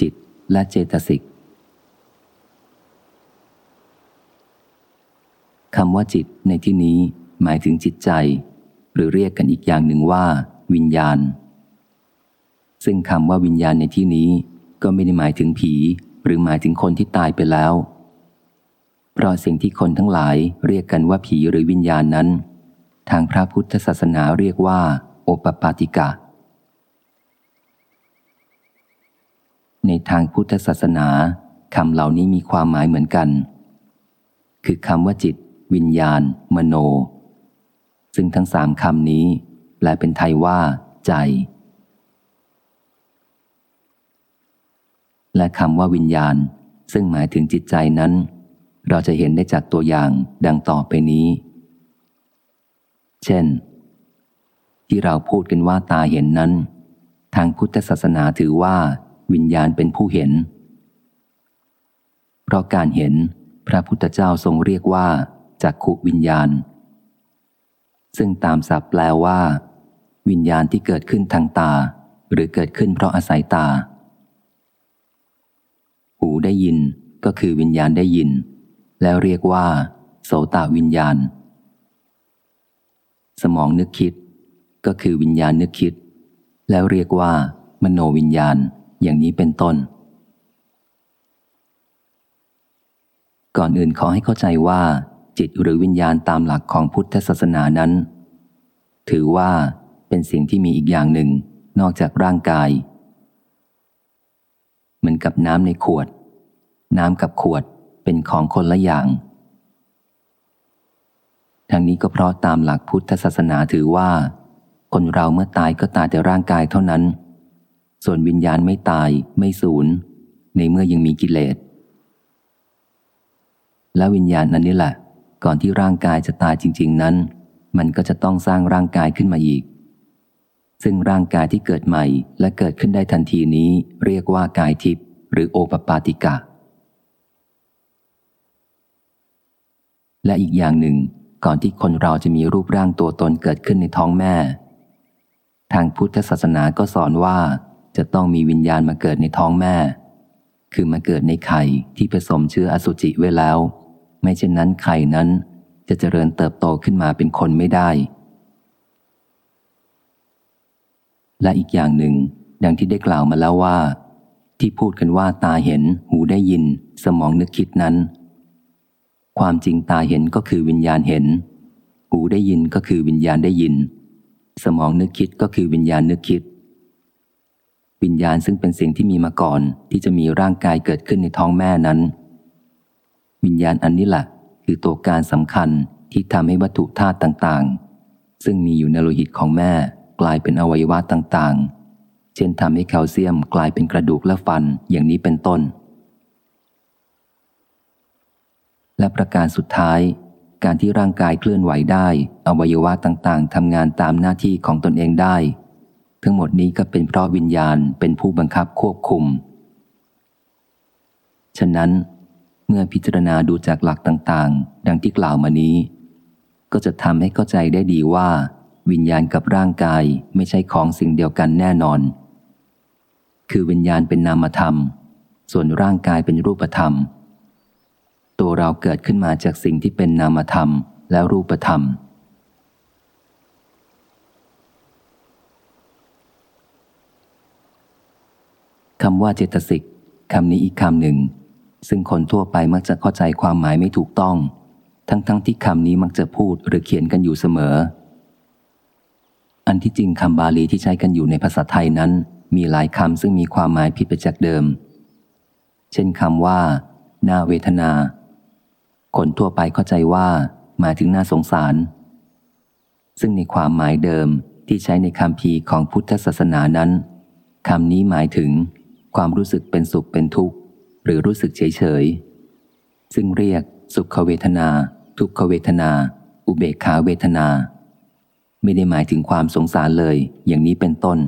จิตและเจตสิกคำว่าจิตในที่นี้หมายถึงจิตใจ หรือเรียกกันอีกอย่างหนึ่งว่า วิญญาณ ซึ่งคำว่าวิญญาณในที่นี้ ก็ไม่ได้หมายถึงผี หรือหมายถึงคนที่ตายไปแล้ว เพราะสิ่งที่คนทั้งหลายเรียกกันว่าผีหรือวิญญาณนั้น ทางพระพุทธศาสนาเรียกว่า โอปปาติกะ ในทางพุทธศาสนาคำเหล่านี้มีความหมายเหมือนกัน คือคำว่าจิต วิญญาณ มโน ซึ่งทั้งสามคำนี้แปลเป็นไทยว่า ใจ และคำว่าวิญญาณ ซึ่งหมายถึงจิตใจนั้น เราจะเห็นได้จากตัวอย่างดังต่อไปนี้ เช่น ที่เราพูดกันว่าตาเห็นนั้น ทางพุทธศาสนาถือว่า วิญญาณเป็นผู้เห็น เพราะการเห็นพระพุทธเจ้าทรงเรียกว่าจักขุวิญญาณ ซึ่งตามศัพท์แปลว่า วิญญาณที่เกิดขึ้นทางตา หรือเกิดขึ้นเพราะอาศัยตา หูได้ยินก็คือวิญญาณได้ยิน แล้วเรียกว่า โสตวิญญาณ สมองนึกคิดก็คือวิญญาณนึกคิด แล้วเรียกว่ามโนวิญญาณ อย่างนี้เป็นต้น ก่อนอื่นขอให้เข้าใจว่า จิตหรือวิญญาณตามหลักของพุทธศาสนานั้น ถือว่าเป็นสิ่งที่มีอีกอย่างหนึ่ง นอกจากร่างกาย เหมือนกับน้ำในขวด น้ำกับขวดเป็นของคนละอย่างทั้งนี้ก็เพราะตามหลักพุทธศาสนาถือว่า คนเราเมื่อตายก็ตายแต่ร่างกายเท่านั้น ส่วนวิญญาณไม่ตายไม่สูญในเมื่อยังมีกิเลส และวิญญาณนั้นนี่แหละ ก่อนที่ร่างกายจะตายจริง ๆนั้น มันก็จะต้องสร้างร่างกายขึ้นมาอีก ซึ่งร่างกายที่เกิดใหม่และเกิดขึ้นได้ทันทีนี้เรียกว่ากายทิพย์หรือโอปปาติกะ และอีกอย่างหนึ่ง ก่อนที่คนเราจะมีรูปร่างตัวตนเกิดขึ้นในท้องแม่ ทางพุทธศาสนาก็สอนว่า จะต้องมีวิญญาณมาเกิดในท้องแม่ คือมาเกิดในไข่ที่ผสมเชื้ออสุจิไว้แล้ว ไม่เช่นนั้นไข่นั้นจะเจริญเติบโตขึ้นมาเป็นคนไม่ได้ และอีกอย่างหนึ่ง ดังที่ได้กล่าวมาแล้วว่า ที่พูดกันว่าตาเห็น หูได้ยิน สมองนึกคิดนั้น ความจริงตาเห็นก็คือวิญญาณเห็น หูได้ยินก็คือวิญญาณได้ยิน สมองนึกคิดก็คือวิญญาณนึกคิด วิญญาณซึ่งเป็นสิ่งที่มีมาก่อน ที่จะมีร่างกายเกิดขึ้นในท้องแม่นั้น วิญญาณอันนี้แหละคือตัวการสำคัญที่ทำให้วัตถุธาตุต่างๆ ซึ่งมีอยู่ในโลหิตของแม่กลายเป็นอวัยวะต่างๆ เช่นทำให้แคลเซียมกลายเป็นกระดูกและฟันอย่างนี้เป็นต้น และประการสุดท้าย การที่ร่างกายเคลื่อนไหวได้ อวัยวะต่างๆทำงานตามหน้าที่ของตนเองได้ ทั้งหมดนี้ก็เป็นเพราะวิญญาณเป็นผู้บังคับควบคุม ฉะนั้นเมื่อพิจารณาดูจากหลักต่างๆ ดังที่กล่าวมานี้ ก็จะทำให้เข้าใจได้ดีว่า วิญญาณกับร่างกายไม่ใช่ของสิ่งเดียวกันแน่นอน คือวิญญาณเป็นนามธรรม ส่วนร่างกายเป็นรูปธรรม ตัวเราเกิดขึ้นมาจากสิ่งที่เป็นนามธรรมและรูปธรรม คำว่าเจตสิกคำนี้อีกคำหนึ่ง ซึ่งคนทั่วไปมักจะเข้าใจความหมายไม่ถูกต้อง ทั้งๆทที่คำนี้มักจะพูดหรือเขียนกันอยู่เสมอ อันที่จริงคำบาลีที่ใช้กันอยู่ในภาษาไทยนั้น มีหลายคำซึ่งมีความหมายผิดไปจากเดิม เช่นคำว่าน่าเวทนา คนทั่วไปเข้าใจว่าหมายถึงน่าสงสาร ซึ่งในความหมายเดิมที่ใช้ในคำพีของพุทธศาสนานั้นคำนี้หมายถึง ความรู้สึกเป็นสุขเป็นทุกข์ หรือรู้สึกเฉยเฉยซึ่งเรียกสุขเวทนา ทุกขเวทนา อุเบกขาเวทนา ไม่ได้หมายถึงความสงสารเลย อย่างนี้เป็นต้น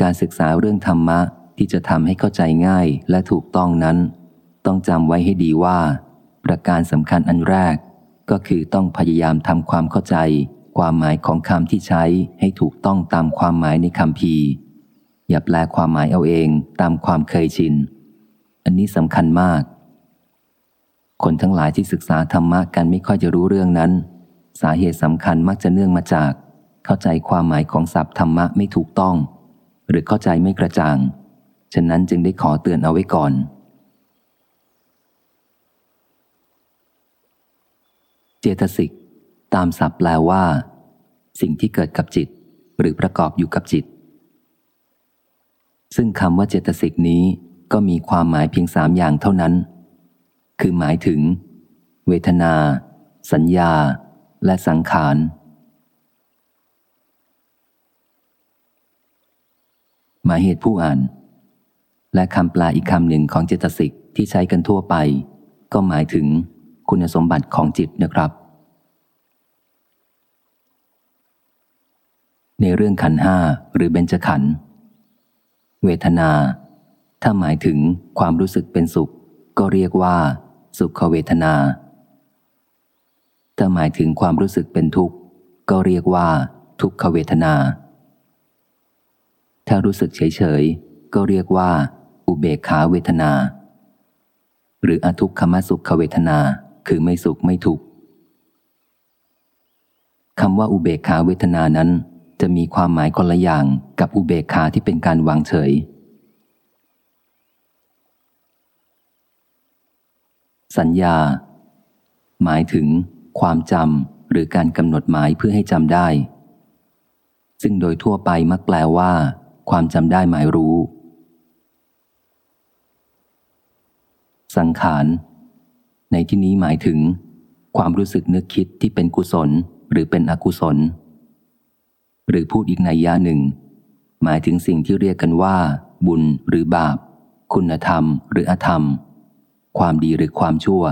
การศึกษาเรื่องธรรมะที่จะทำให้เข้าใจง่ายและถูกต้องนั้น ต้องจำไว้ให้ดีว่า ประการสำคัญอันแรก ก็คือต้องพยายามทำความเข้าใจ ความหมายของคำที่ใช้ให้ถูกต้องตามความหมายในคำพี อย่าแปลความหมายเอาเองตามความเคยชิน อันนี้สำคัญมาก คนทั้งหลายที่ศึกษาธรรมะกันไม่ค่อยจะรู้เรื่องนั้น สาเหตุสำคัญมักจะเนื่องมาจาก เข้าใจความหมายของศัพท์ธรรมะไม่ถูกต้อง หรือเข้าใจไม่กระจ่าง ฉะนั้นจึงได้ขอเตือนเอาไว้ก่อน เจตสิก ตามศัพท์แปลว่า สิ่งที่เกิดกับจิต หรือประกอบอยู่กับจิต ซึ่งคำว่าเจตสิกนี้ก็มีความหมายเพียงสามอย่างเท่านั้น คือหมายถึง เวทนา สัญญา และสังขาร หมายเหตุผู้อ่าน และคำแปลอีกคำหนึ่งของเจตสิกที่ใช้กันทั่วไป ก็หมายถึงคุณสมบัติของจิตนะครับ ในเรื่องขันห้าหรือเบญจขันธ์ เวทนา ถ้าหมายถึงความรู้สึกเป็นสุข ก็เรียกว่า สุขเวทนา ถ้าหมายถึงความรู้สึกเป็นทุกข์ ก็เรียกว่า ทุกขเวทนา ถ้ารู้สึกเฉยๆก็เรียกว่า อุเบกขาเวทนา หรืออทุกขมสุขเวทนา คือไม่สุขไม่ทุกข์คำว่าอุเบกขาเวทนานั้น จะมีความหมายคนละอย่างกับอุเบกขาที่เป็นการวางเฉย สัญญา หมายถึง ความจำหรือการกำหนดหมายเพื่อให้จำได้ ซึ่งโดยทั่วไปมักแปลว่า ความจำได้หมายรู้ สังขาร ในที่นี้หมายถึง ความรู้สึกนึกคิดที่เป็นกุศลหรือเป็นอกุศล หรือพูดอีกในยะหนึ่ง หมายถึงสิ่งที่เรียกกันว่า บุญหรือบาป คุณธรรม หรืออธรรม ความดีหรือความชั่ว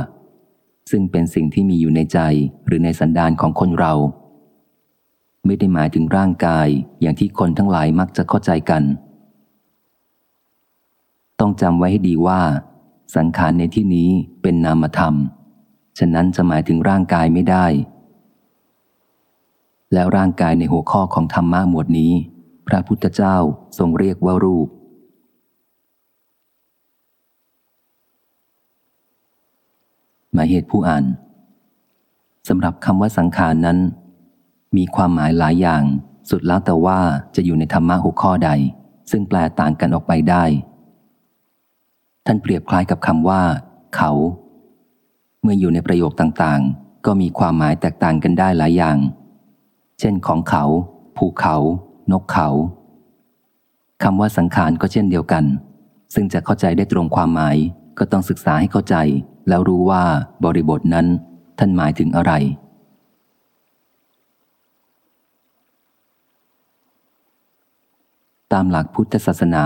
ซึ่งเป็นสิ่งที่มีอยู่ในใจหรือในสันดานของคนเรา ไม่ได้หมายถึงร่างกายอย่างที่คนทั้งหลายมักจะเข้าใจกัน ต้องจำไว้ให้ดีว่า สังขารในที่นี้เป็นนามธรรม ฉะนั้นจะหมายถึงร่างกายไม่ได้ แล้วร่างกายในหัวข้อของธรรมะหมวดนี้ พระพุทธเจ้าทรงเรียกว่ารูป หมายเหตุผู้อ่านสำหรับคำว่าสังขารนั้น มีความหมายหลายอย่างสุดแล้วแต่ว่าจะอยู่ในธรรมะหัวข้อใด ซึ่งแปลต่างกันออกไปได้ ท่านเปรียบคล้ายกับคำว่า เขา เมื่ออยู่ในประโยคต่างๆ ก็มีความหมายแตกต่างกันได้หลายอย่าง เช่นของเขา ภูเขา นกเขาคำว่าสังขารก็เช่นเดียวกัน ซึ่งจะเข้าใจได้ตรงความหมายก็ต้องศึกษาให้เข้าใจ แล้วรู้ว่าบริบทนั้นท่านหมายถึงอะไร ตามหลักพุทธศาสนา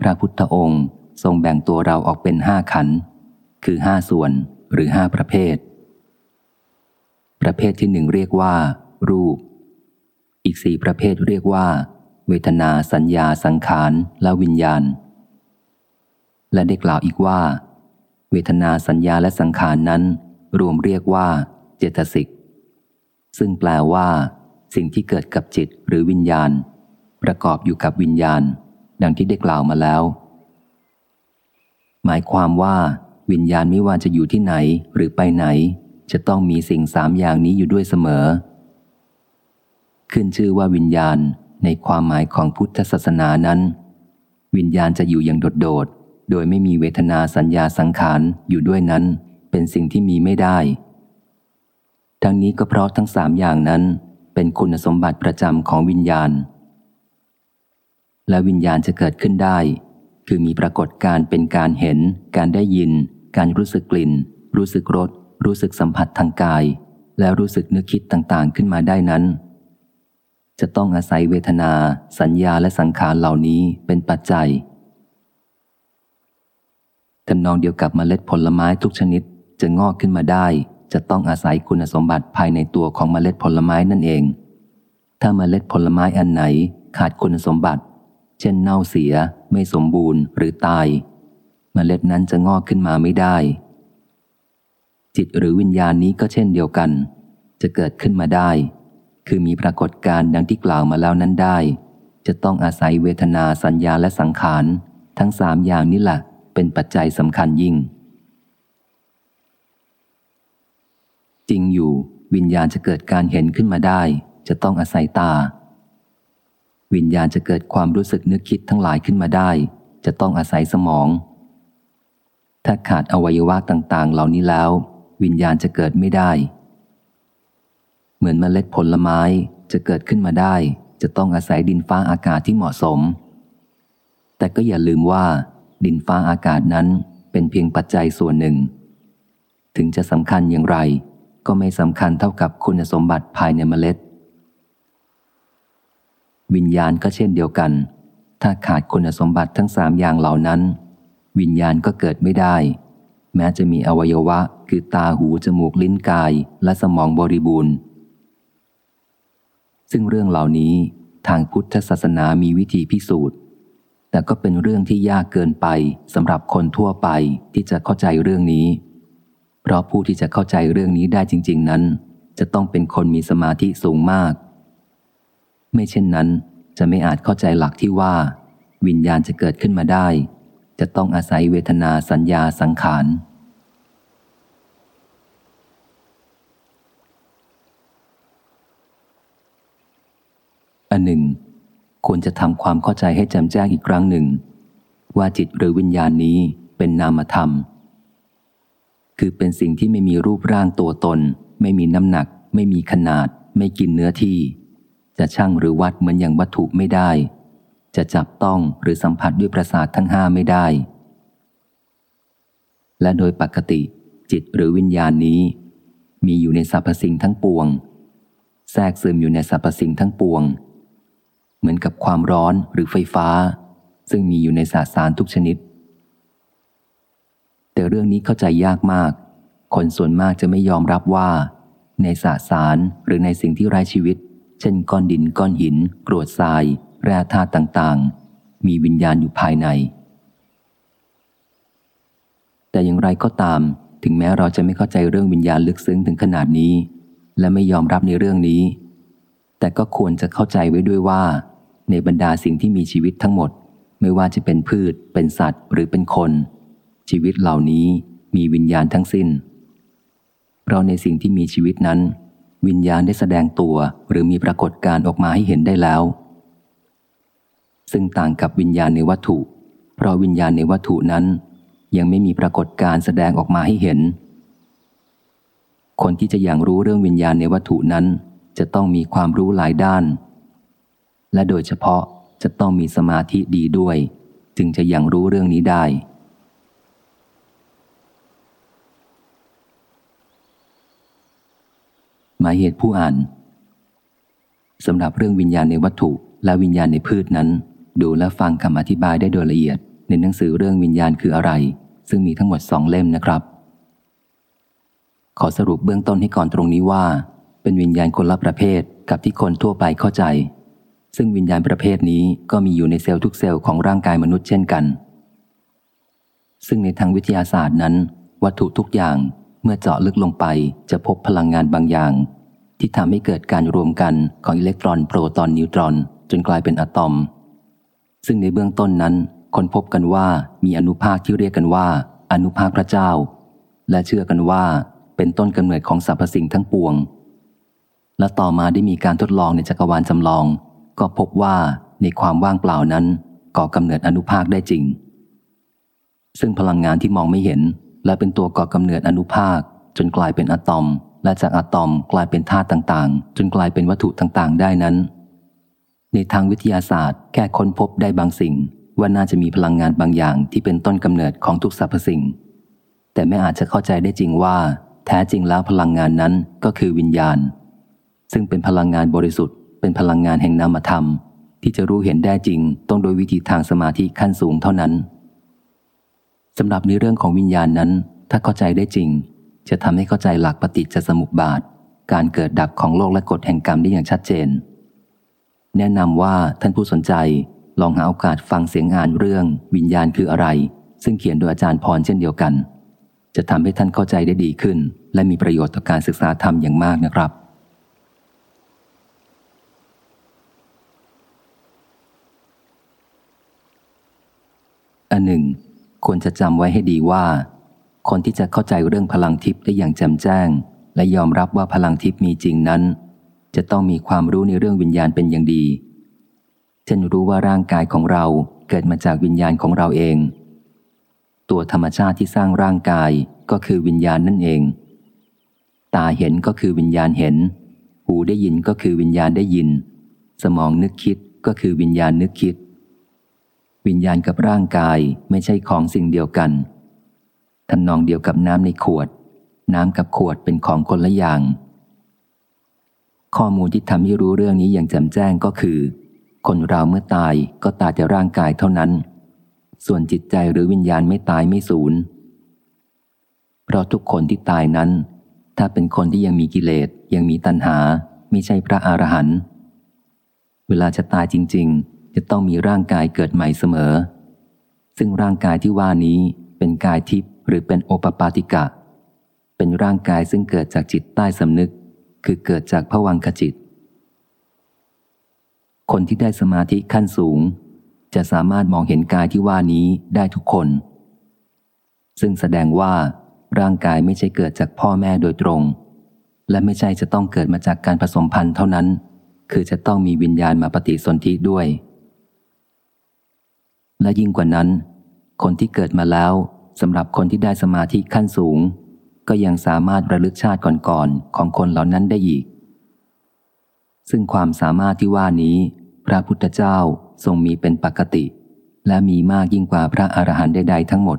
พระพุทธองค์ทรงแบ่งตัวเราออกเป็นห้าขัน คือห้าส่วนหรือห้าประเภท ประเภทที่หนึ่งเรียกว่า รูป อีกสี่ประเภทเรียกว่า เวทนาสัญญาสังขารและวิญญาณ และได้กล่าวอีกว่า เวทนาสัญญาและสังขารนั้น รวมเรียกว่า เจตสิก ซึ่งแปลว่า สิ่งที่เกิดกับจิตหรือวิญญาณ ประกอบอยู่กับวิญญาณ ดังที่ได้กล่าวมาแล้ว หมายความว่า วิญญาณไม่ว่าจะอยู่ที่ไหนหรือไปไหน จะต้องมีสิ่งสามอย่างนี้อยู่ด้วยเสมอ ขึ้นชื่อว่าวิญญาณในความหมายของพุทธศาสนานั้น วิญญาณจะอยู่อย่างโดดๆ โดยไม่มีเวทนาสัญญาสังขารอยู่ด้วยนั้น เป็นสิ่งที่มีไม่ได้ ทั้งนี้ก็เพราะทั้งสามอย่างนั้น เป็นคุณสมบัติประจำของวิญญาณ และวิญญาณจะเกิดขึ้นได้ คือมีปรากฏการเป็นการเห็น การได้ยิน การรู้สึกกลิ่น รู้สึกรสรู้สึกสัมผัสทางกาย แล้วรู้สึกนึกคิดต่างๆ ขึ้นมาได้นั้น จะต้องอาศัยเวทนา สัญญาและสังขารเหล่านี้เป็นปัจจัยทำนองเดียวกับเมล็ดผลไม้ทุกชนิดจะงอกขึ้นมาได้ จะต้องอาศัยคุณสมบัติภายในตัวของเมล็ดผลไม้นั่นเอง ถ้าเมล็ดผลไม้อันไหนขาดคุณสมบัติ เช่นเน่าเสีย ไม่สมบูรณ์หรือตายเมล็ดนั้นจะงอกขึ้นมาไม่ได้ จิตหรือวิญญาณนี้ก็เช่นเดียวกัน จะเกิดขึ้นมาได้ คือมีปรากฏการณ์ดังที่กล่าวมาแล้วนั้นได้ จะต้องอาศัยเวทนาสัญญาและสังขาร ทั้งสามอย่างนี้แหละเป็นปัจจัยสำคัญยิ่ง จริงอยู่วิญญาณจะเกิดการเห็นขึ้นมาได้ จะต้องอาศัยตา วิญญาณจะเกิดความรู้สึกนึกคิดทั้งหลายขึ้นมาได้ จะต้องอาศัยสมอง ถ้าขาดอวัยวะต่าง ๆ เหล่านี้แล้ว วิญญาณจะเกิดไม่ได้ เหมือนเมล็ดผลไม้จะเกิดขึ้นมาได้ จะต้องอาศัยดินฟ้าอากาศที่เหมาะสม แต่ก็อย่าลืมว่า ดินฟ้าอากาศนั้นเป็นเพียงปัจจัยส่วนหนึ่ง ถึงจะสำคัญอย่างไร ก็ไม่สำคัญเท่ากับคุณสมบัติภายในเมล็ด วิญญาณก็เช่นเดียวกัน ถ้าขาดคุณสมบัติทั้งสามอย่างเหล่านั้น วิญญาณก็เกิดไม่ได้ แม้จะมีอวัยวะคือตาหูจมูกลิ้นกายและสมองบริบูรณ์ ซึ่งเรื่องเหล่านี้ทางพุทธศาสนามีวิธีพิสูจน์ แต่ก็เป็นเรื่องที่ยากเกินไปสำหรับคนทั่วไปที่จะเข้าใจเรื่องนี้ เพราะผู้ที่จะเข้าใจเรื่องนี้ได้จริง ๆ นั้น จะต้องเป็นคนมีสมาธิสูงมาก ไม่เช่นนั้นจะไม่อาจเข้าใจหลักที่ว่า วิญญาณจะเกิดขึ้นมาได้ จะต้องอาศัยเวทนาสัญญาสังขาร อันหนึ่ง ควรจะทำความเข้าใจให้แจ่มแจ้งอีกครั้งหนึ่ง ว่าจิตหรือวิญญาณนี้เป็นนามธรรม คือเป็นสิ่งที่ไม่มีรูปร่างตัวตน ไม่มีน้ำหนัก ไม่มีขนาด ไม่กินเนื้อที่ จะช่างหรือวัดเหมือนอย่างวัตถุไม่ได้ จะจับต้องหรือสัมผัสด้วยประสาททั้งห้าไม่ได้ และโดยปกติจิตหรือวิญญาณนี้ มีอยู่ในสรรพสิ่งทั้งปวง แทรกซึมอยู่ในสรรพสิ่งทั้งปวง เหมือนกับความร้อนหรือไฟฟ้า ซึ่งมีอยู่ในสสารทุกชนิด แต่เรื่องนี้เข้าใจยากมาก คนส่วนมากจะไม่ยอมรับว่า ในสสารหรือในสิ่งที่ไร้ชีวิต เช่นก้อนดินก้อนหินกรวดทราย แร่ธาตุต่างๆ มีวิญญาณอยู่ภายใน แต่อย่างไรก็ตาม ถึงแม้เราจะไม่เข้าใจเรื่องวิญญาณลึกซึ้งถึงขนาดนี้ และไม่ยอมรับในเรื่องนี้ แต่ก็ควรจะเข้าใจไว้ด้วยว่า ในบรรดาสิ่งที่มีชีวิตทั้งหมด ไม่ว่าจะเป็นพืช เป็นสัตว์ หรือเป็นคน ชีวิตเหล่านี้มีวิญญาณทั้งสิ้น เราในสิ่งที่มีชีวิตนั้น วิญญาณได้แสดงตัวหรือมีปรากฏการออกมาให้เห็นได้แล้ว ซึ่งต่างกับวิญญาณในวัตถุ เพราะวิญญาณในวัตถุนั้น ยังไม่มีปรากฏการแสดงออกมาให้เห็น คนที่จะอย่างรู้เรื่องวิญญาณในวัตถุนั้น จะต้องมีความรู้หลายด้าน และโดยเฉพาะจะต้องมีสมาธิดีด้วย จึงจะยังรู้เรื่องนี้ได้ หมายเหตุผู้อ่านสำหรับเรื่องวิญญาณในวัตถุและวิญญาณในพืชนั้น ดูและฟังคำอธิบายได้โดยละเอียด ในหนังสือเรื่องวิญญาณคืออะไร ซึ่งมีทั้งหมดสองเล่มนะครับ ขอสรุปเบื้องต้นให้ก่อนตรงนี้ว่า เป็นวิญญาณคนละประเภทกับที่คนทั่วไปเข้าใจ ซึ่งวิญญาณประเภทนี้ก็มีอยู่ในเซลล์ทุกเซลล์ของร่างกายมนุษย์เช่นกัน ซึ่งในทางวิทยาศาสตร์นั้น วัตถุทุกอย่างเมื่อเจาะลึกลงไปจะพบพลังงานบางอย่าง ที่ทำให้เกิดการรวมกันของอิเล็กตรอนโปรตอนนิวตรอน จนกลายเป็นอะตอม ซึ่งในเบื้องต้นนั้นคนพบกันว่ามีอนุภาคที่เรียกกันว่า อนุภาคพระเจ้า และเชื่อกันว่าเป็นต้นกำเนิดของสรรพสิ่งทั้งปวง และต่อมาได้มีการทดลองในจักรวาลจำลอง ก็พบว่าในความว่างเปล่านั้นก่อกำเนิดอนุภาคได้จริง ซึ่งพลังงานที่มองไม่เห็น และเป็นตัวก่อกำเนิดอนุภาค จนกลายเป็นอะตอม และจากอะตอมกลายเป็นธาตุต่างๆ จนกลายเป็นวัตถุต่างๆ ได้นั้น ในทางวิทยาศาสตร์ แค่ค้นพบได้บางสิ่ง ว่าน่าจะมีพลังงานบางอย่างที่เป็นต้นกำเนิดของทุกสรรพสิ่ง แต่ไม่อาจจะเข้าใจได้จริงว่า แท้จริงแล้วพลังงานนั้นก็คือวิญญาณ ซึ่งเป็นพลังงานบริสุทธิ์ เป็นพลังงานแห่งนามธรรม ที่จะรู้เห็นได้จริง ต้องโดยวิธีทางสมาธิขั้นสูงเท่านั้นสำหรับในเรื่องของวิญญาณนั้น ถ้าเข้าใจได้จริง จะทำให้เข้าใจหลักปฏิจจสมุปบาท การเกิดดับของโลกและกฎแห่งกรรมได้อย่างชัดเจน แนะนำว่าท่านผู้สนใจลองหาโอกาสฟังเสียงอ่านเรื่อง วิญญาณคืออะไร ซึ่งเขียนโดยอาจารย์พรเช่นเดียวกัน จะทำให้ท่านเข้าใจได้ดีขึ้น และมีประโยชน์ต่อการศึกษาธรรมอย่างมากนะครับ อันหนึ่ง ควรจะจำไว้ให้ดีว่า คนที่จะเข้าใจเรื่องพลังทิพย์ได้อย่างแจ่มแจ้ง และยอมรับว่าพลังทิพย์มีจริงนั้น จะต้องมีความรู้ในเรื่องวิญญาณเป็นอย่างดี เช่นรู้ว่าร่างกายของเราเกิดมาจากวิญญาณของเราเอง ตัวธรรมชาติที่สร้างร่างกายก็คือวิญญาณนั่นเอง ตาเห็นก็คือวิญญาณเห็น หูได้ยินก็คือวิญญาณได้ยิน สมองนึกคิดก็คือวิญญาณนึกคิด วิญญาณกับร่างกายไม่ใช่ของสิ่งเดียวกันทำนองเดียวกับน้ำในขวด น้ำกับขวดเป็นของคนละอย่าง ข้อมูลที่ทำให้รู้เรื่องนี้อย่างแจ่มแจ้งก็คือ คนเราเมื่อตายก็ตายแต่ร่างกายเท่านั้น ส่วนจิตใจหรือวิญญาณไม่ตายไม่สูญเพราะทุกคนที่ตายนั้น ถ้าเป็นคนที่ยังมีกิเลสยังมีตัณหา ไม่ใช่พระอรหันต์เวลาจะตายจริง ๆ จะต้องมีร่างกายเกิดใหม่เสมอ ซึ่งร่างกายที่ว่านี้เป็นกายทิพย์หรือเป็นโอปปาติกะ เป็นร่างกายซึ่งเกิดจากจิตใต้สำนึก คือเกิดจากผวังขจิต คนที่ได้สมาธิขั้นสูง จะสามารถมองเห็นกายที่ว่านี้ได้ทุกคน ซึ่งแสดงว่า ร่างกายไม่ใช่เกิดจากพ่อแม่โดยตรง และไม่ใช่จะต้องเกิดมาจากการผสมพันธุ์เท่านั้น คือจะต้องมีวิญญาณมาปฏิสนธิด้วย และยิ่งกว่านั้น คนที่เกิดมาแล้วสำหรับคนที่ได้สมาธิขั้นสูง ก็ยังสามารถระลึกชาติก่อนๆของคนเหล่านั้นได้อีก ซึ่งความสามารถที่ว่านี้ พระพุทธเจ้าทรงมีเป็นปกติ และมีมากยิ่งกว่าพระอรหันต์ใดๆทั้งหมด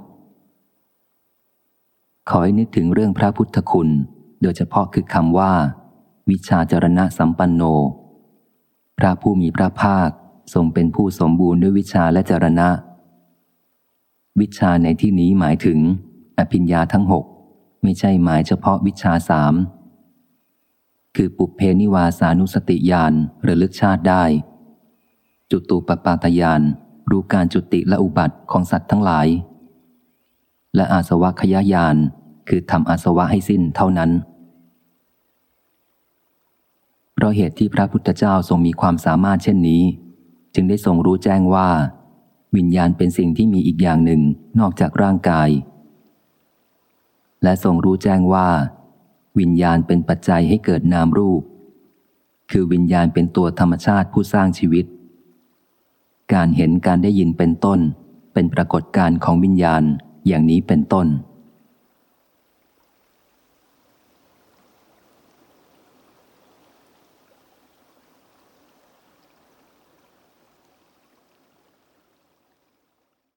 ขอให้นึกถึงเรื่องพระพุทธคุณ โดยเฉพาะคือคำว่า วิชาจรณะสัมปันโน พระผู้มีพระภาค ทรงเป็นผู้สมบูรณ์ด้วยวิชาและจรณะ วิชาในที่นี้หมายถึง อภิญญาทั้งหกไม่ใช่หมายเฉพาะวิชาสามคือปุเพนิวาสานุสติญาณระลึกชาติได้ จุตูปปาตญาณรู้การจุติและอุบัติของสัตว์ทั้งหลาย และอาสวะขยายานคือทำอาสวะให้สิ้นเท่านั้น เพราะเหตุที่พระพุทธเจ้าทรงมีความสามารถเช่นนี้ จึงได้ทรงรู้แจ้งว่า วิญญาณเป็นสิ่งที่มีอีกอย่างหนึ่งนอกจากร่างกาย และทรงรู้แจ้งว่า วิญญาณเป็นปัจจัยให้เกิดนามรูป คือวิญญาณเป็นตัวธรรมชาติผู้สร้างชีวิต การเห็นการได้ยินเป็นต้น เป็นปรากฏการณ์ของวิญญาณอย่างนี้เป็นต้น